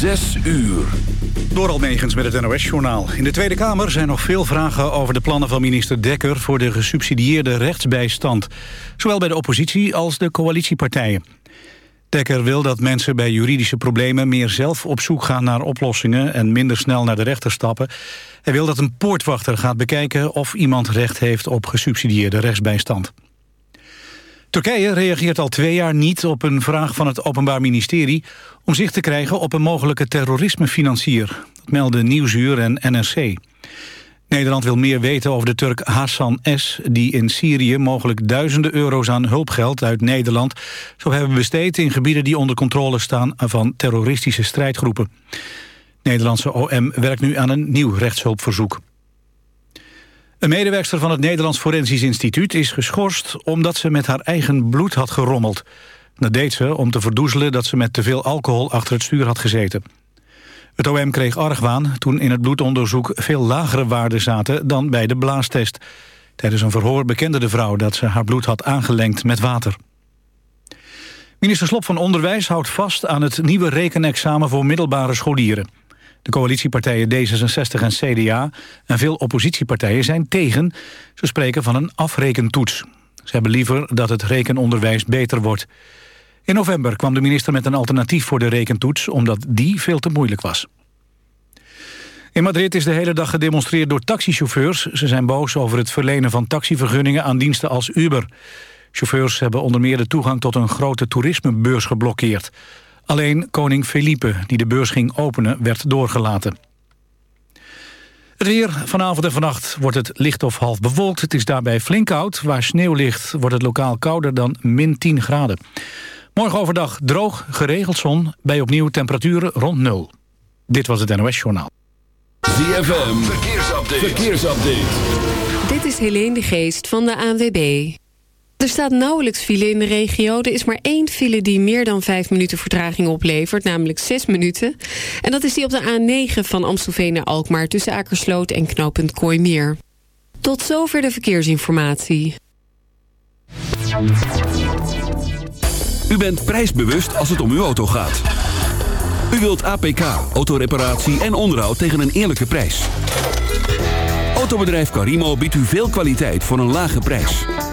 Zes uur. Door Almegens met het NOS-journaal. In de Tweede Kamer zijn nog veel vragen over de plannen van minister Dekker... voor de gesubsidieerde rechtsbijstand. Zowel bij de oppositie als de coalitiepartijen. Dekker wil dat mensen bij juridische problemen... meer zelf op zoek gaan naar oplossingen... en minder snel naar de rechter stappen. Hij wil dat een poortwachter gaat bekijken... of iemand recht heeft op gesubsidieerde rechtsbijstand. Turkije reageert al twee jaar niet op een vraag van het Openbaar Ministerie... om zich te krijgen op een mogelijke terrorismefinancier. Dat melden Nieuwsuur en NRC. Nederland wil meer weten over de Turk Hassan S... die in Syrië mogelijk duizenden euro's aan hulpgeld uit Nederland... zou hebben besteed in gebieden die onder controle staan... van terroristische strijdgroepen. Nederlandse OM werkt nu aan een nieuw rechtshulpverzoek. Een medewerkster van het Nederlands Forensisch Instituut is geschorst... omdat ze met haar eigen bloed had gerommeld. Dat deed ze om te verdoezelen dat ze met te veel alcohol achter het stuur had gezeten. Het OM kreeg argwaan toen in het bloedonderzoek veel lagere waarden zaten dan bij de blaastest. Tijdens een verhoor bekende de vrouw dat ze haar bloed had aangelengd met water. Minister Slop van Onderwijs houdt vast aan het nieuwe rekenexamen voor middelbare scholieren. De coalitiepartijen D66 en CDA en veel oppositiepartijen zijn tegen. Ze spreken van een afrekentoets. Ze hebben liever dat het rekenonderwijs beter wordt. In november kwam de minister met een alternatief voor de rekentoets... omdat die veel te moeilijk was. In Madrid is de hele dag gedemonstreerd door taxichauffeurs. Ze zijn boos over het verlenen van taxivergunningen aan diensten als Uber. Chauffeurs hebben onder meer de toegang tot een grote toerismebeurs geblokkeerd. Alleen koning Felipe, die de beurs ging openen, werd doorgelaten. Het weer. Vanavond en vannacht wordt het licht of half bewolkt. Het is daarbij flink koud. Waar sneeuw ligt wordt het lokaal kouder dan min 10 graden. Morgen overdag droog, geregeld zon. Bij opnieuw temperaturen rond nul. Dit was het NOS Journaal. ZFM. Verkeersupdate. Verkeersupdate. Dit is Helene de Geest van de ANWB. Er staat nauwelijks file in de regio. Er is maar één file die meer dan vijf minuten vertraging oplevert, namelijk zes minuten. En dat is die op de A9 van Amstelveen naar Alkmaar tussen Akersloot en knooppunt Kooimeer. Tot zover de verkeersinformatie. U bent prijsbewust als het om uw auto gaat. U wilt APK, autoreparatie en onderhoud tegen een eerlijke prijs. Autobedrijf Carimo biedt u veel kwaliteit voor een lage prijs.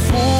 before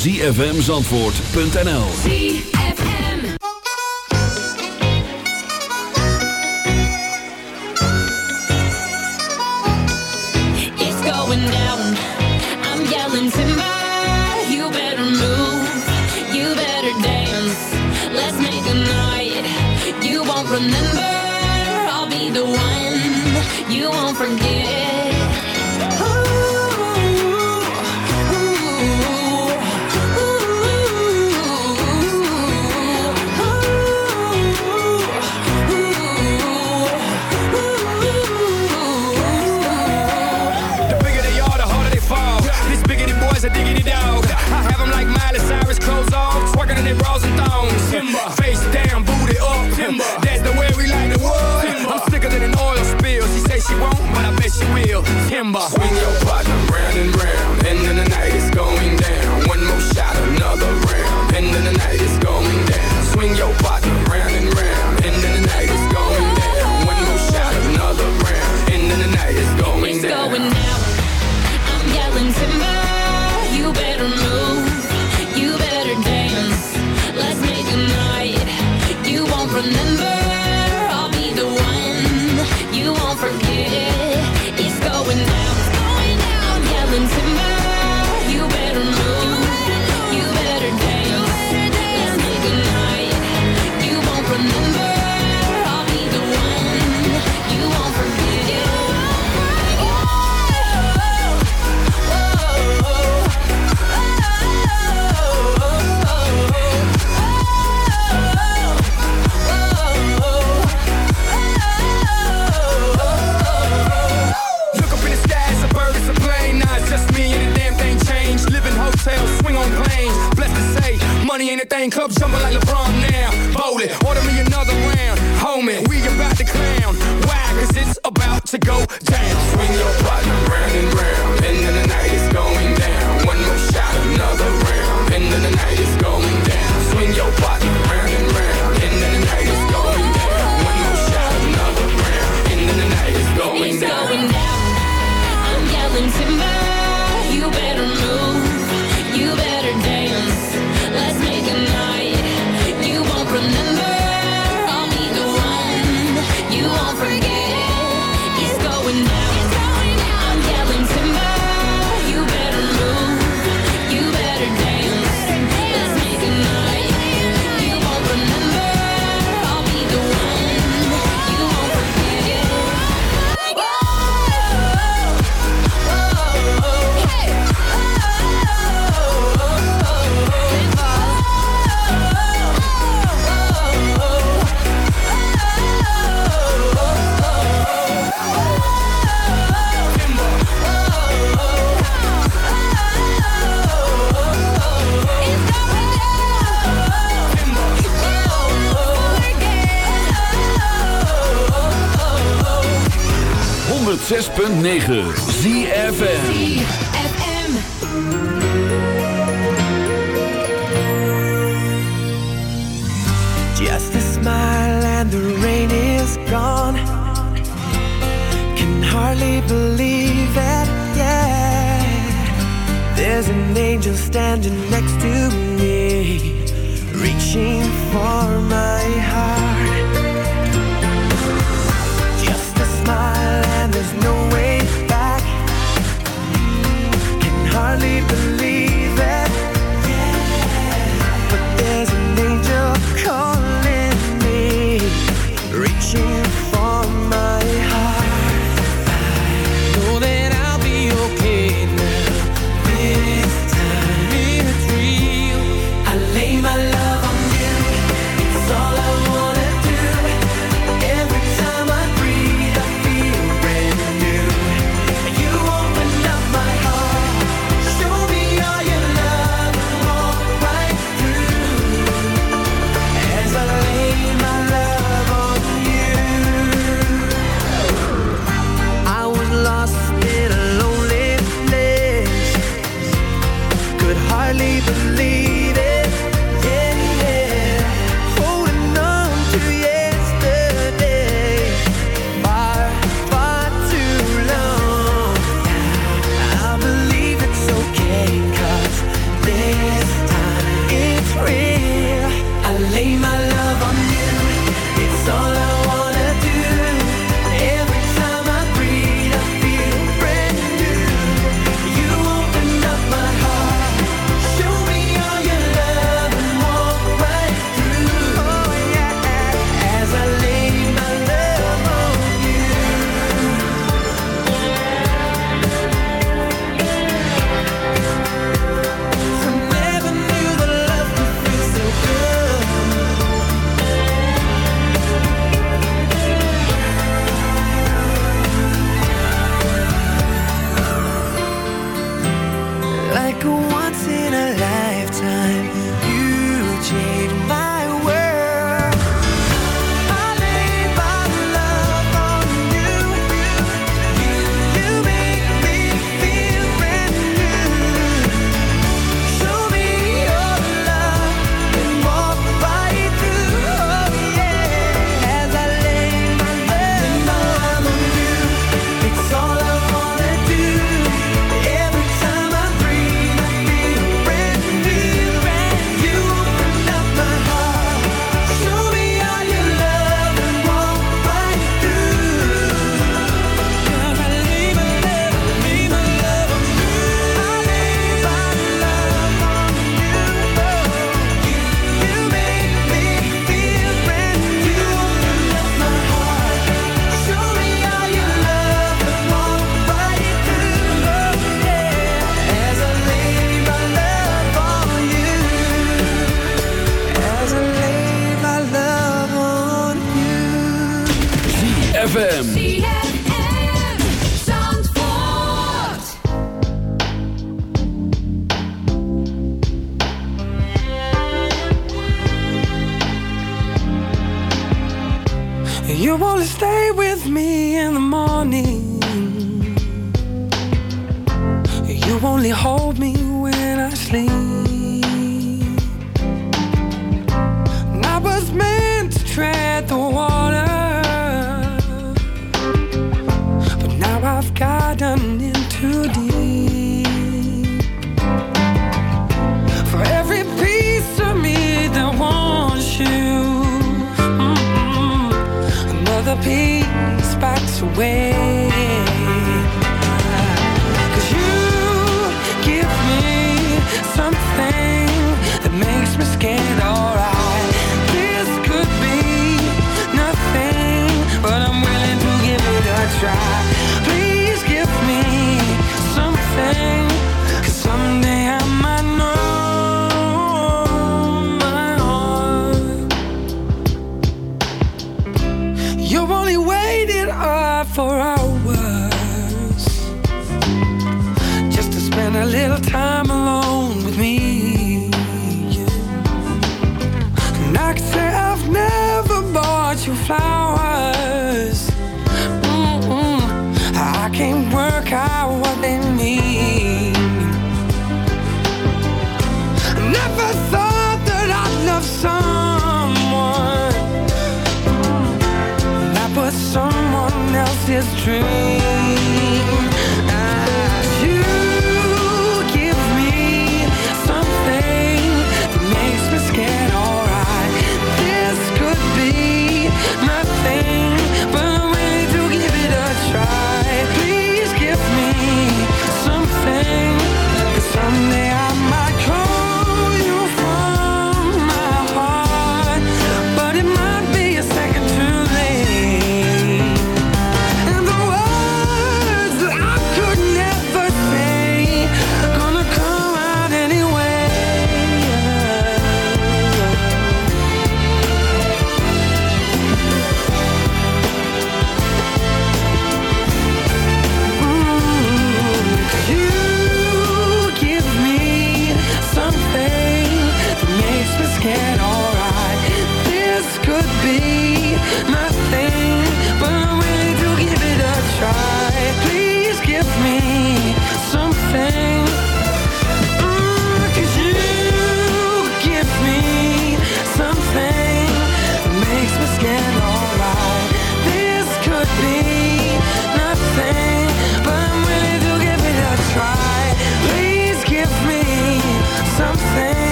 www.zfmzandvoort.nl for our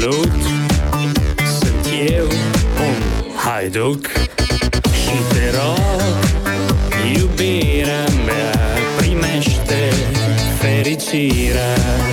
Salut, sunt eu un haiduc Și te rog, iubirea mea Primește fericirea.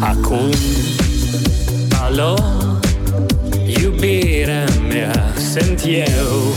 Akun, alo, iubirea mea Sunt eu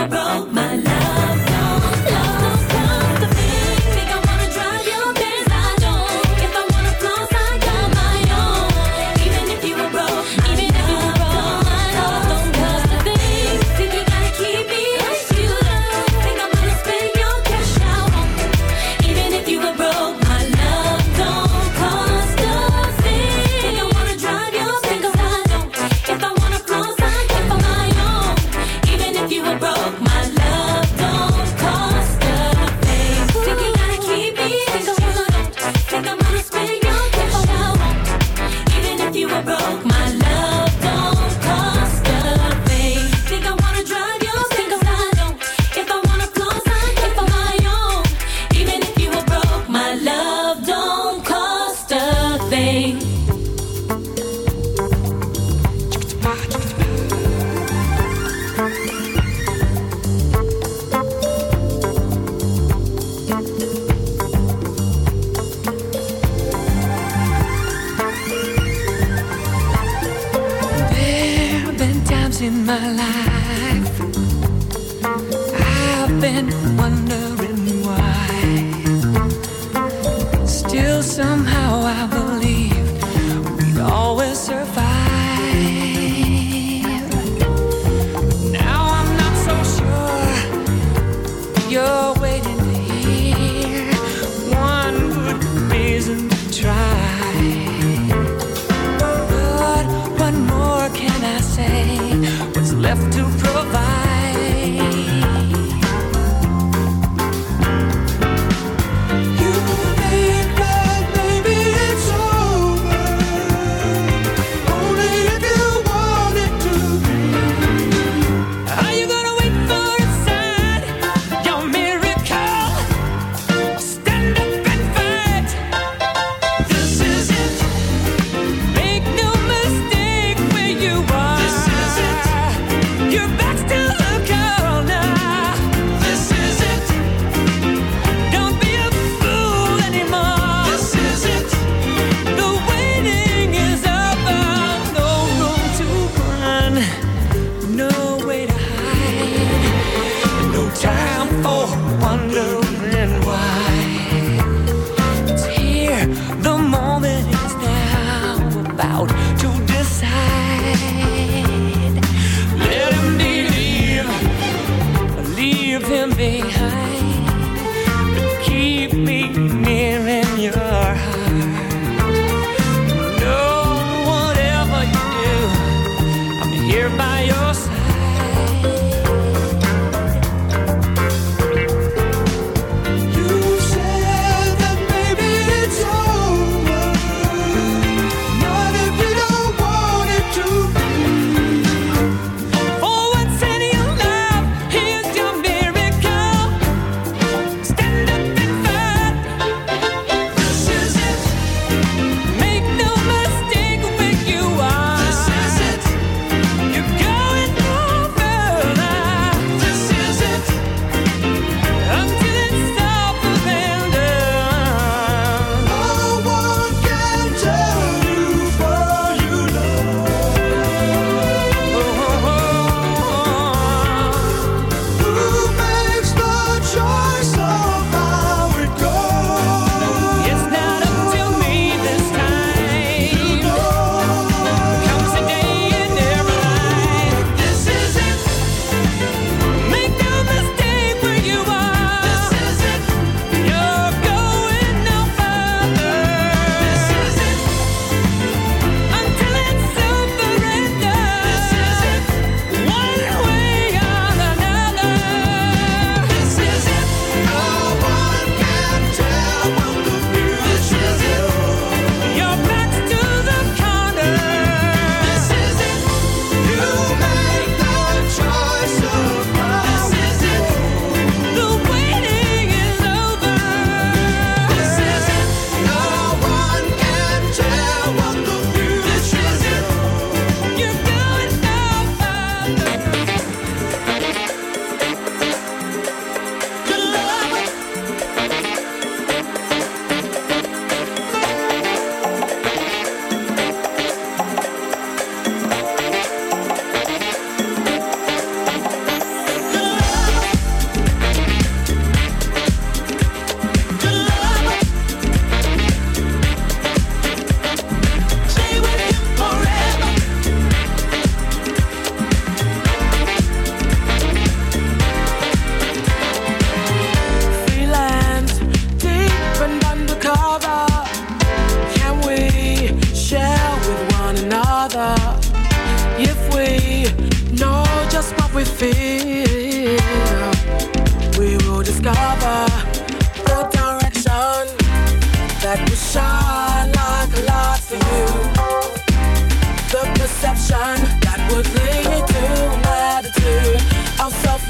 even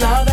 love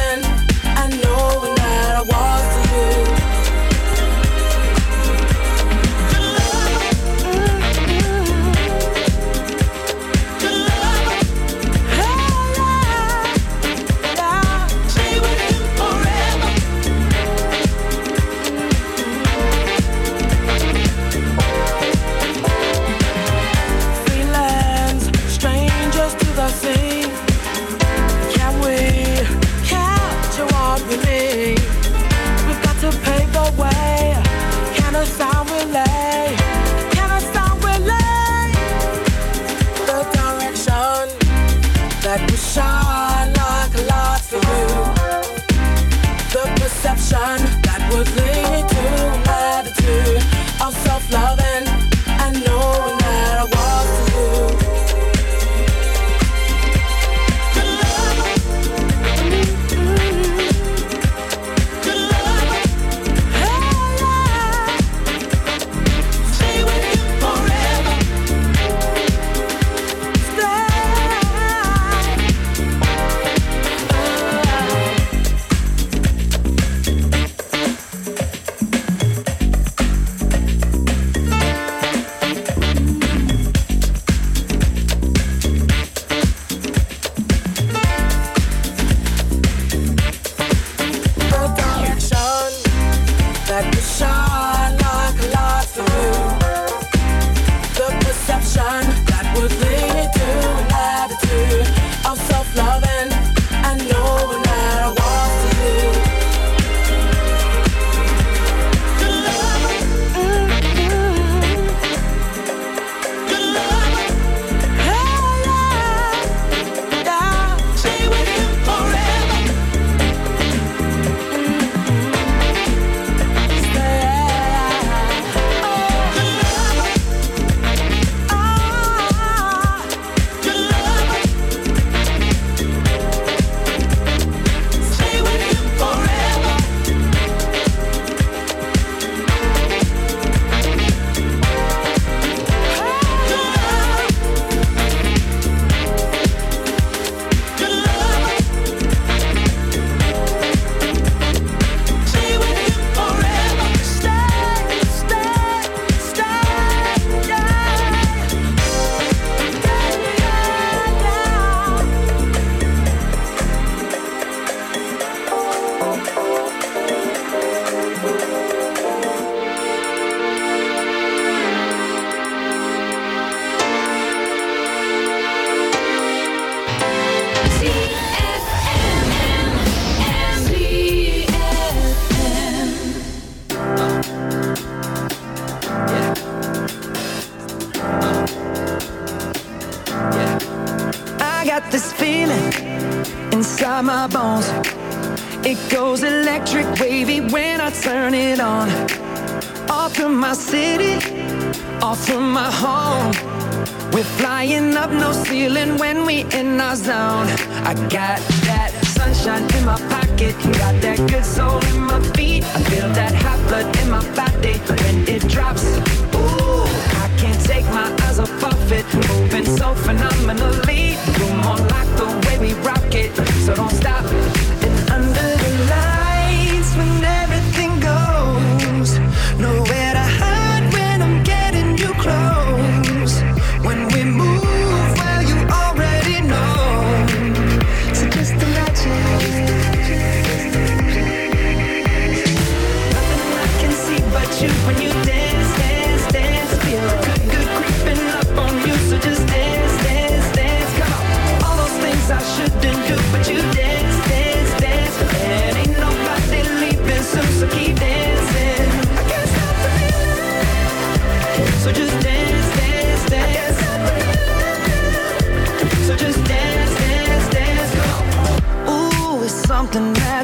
so phenomenally.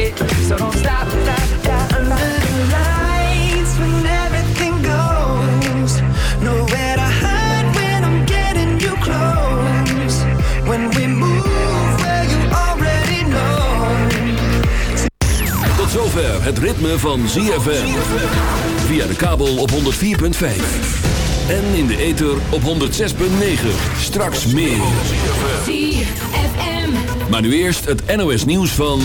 it, so don't stop, stop, stop. Under the lights, when everything goes, nowhere to hide when I'm getting you close. When we move, well you already know. Tot zover het ritme van ZFM. Via de kabel op 104.5. En in de ether op 106.9. Straks meer. Maar nu eerst het NOS nieuws van...